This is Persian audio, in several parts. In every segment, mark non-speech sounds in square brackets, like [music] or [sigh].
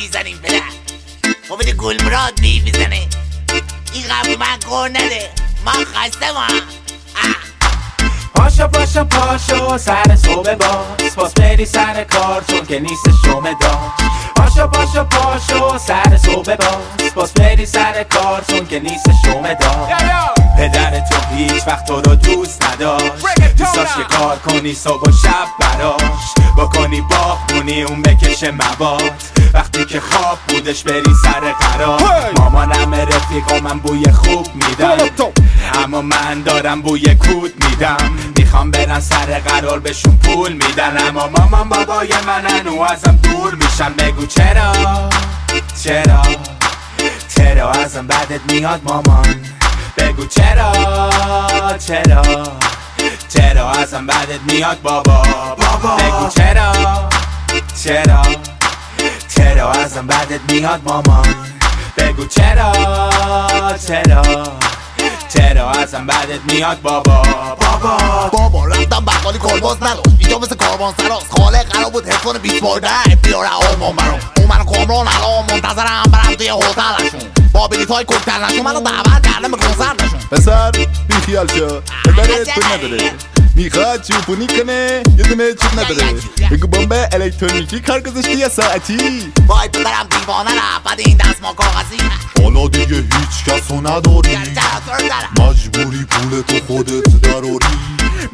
می‌زنیم ما بده گلمراد می می‌زنه. این قبل من کار نده. من خسته ما پاشا پاشا پاشا سر صبح باز. باز بری سر کار چون که نیست شومه داشت پاشا پاشا پاشا سر صبح باز. باز بری سر کار چون که نیست شومه داشت پدر تو هیچ وقت تو رو دوست نداشت. دوستاش یه کار کنی صبح و شب براش. بکنی باغبونی اون بکشه مواد. وقتی که خواب بودش بری سر قرار. مامانم رفیق و من بوی خوب میدم. اما من دارم بوی کود میدم. می‌خوام برن سر قرار بهشون پول میدن اما مامان بابای منن و ازم دور میشن. بگو چرا؟ چرا؟ چرا ازم بدت میاد مامان؟ بگو چرا چرا؟ چرا ازم بدت میاد بابا؟ بابا. بگو چرا چرا؟ چرا ازم بدت میاد مامان بگو چرا چرا؟ چرا ازم بدت میاد بابا؟ بابا. بابا رفتم بقالی کلباس نداشت. اینجا مثل کاروان سراست. خاله قرار بود حفظ کنه 20 بار ده. بیاره آلمان برام اون منو کامران الان منتظرم برم توی هتلشون. با بلیط های کوکتلشون منو دعوت کردم به کنسرتشون پسر بیخیال شو پدرت پول نداره. می‌خواد چوپونی کنه یه دونه چوب نداره. بگو بمب الکترونیکی کار گذاشتی یه ساعتی؟ وای پدرم دیوانه رفت بعد این دست ما کاغذی حالا دیگه هیچ کسو نداری. مجبوری پول تو خودت دراری.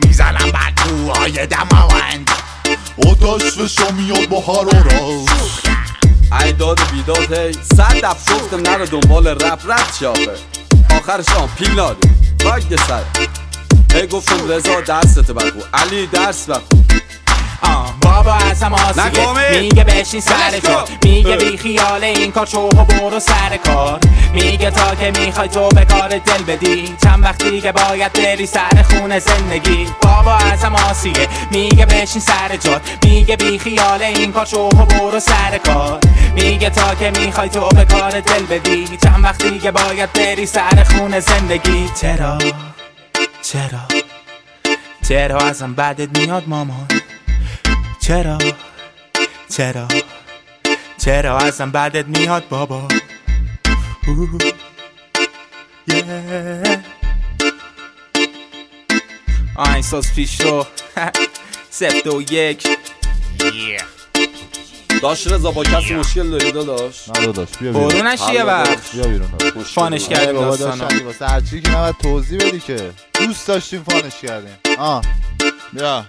می‌زنم بکوهای دماوند. آتش فشا میاد با حرارت ای داد و بیداد هی. صد دف گفتم نرو دنبال رپ. رپ چاپه آخرش آن پیل نادی. باگ سر. هی گفتم رضا دستت بخو علی درس بخو آه بابا ازم آسیه نکامی. میگه بشین سر جا. میگه بی خیال این کار شو و برو سر کار. میگه تا که می‌خوای تو به کار دل بدی. چند وقتی که باید بری سر خونه زندگی. بابا ازم آسیه میگه بشین سر جات میگه بی خیال این کار شو و برو سر کار. میگه تا که می‌خوای تو به کار دل بدی. چند وقتی که باید بری سر خونه زندگی. چرا؟ چرا؟ چرا ازم بدت میاد مامان؟ چرا؟ چرا؟ چرا ازم بدت میاد بابا. Yeah. این ساز پیش رو. [laughs] سفت و یک. داشت رضا با کسی مشکل داری داداش نه داداش؟ بیا بیرون. برو نشی یه وقت بیا بیرون. داداش. فانش کردیم بابا داستانو. واسه هرچی که نباید توضیح بدی که. دوست داشتیم فانش کردیم. آه. بیا.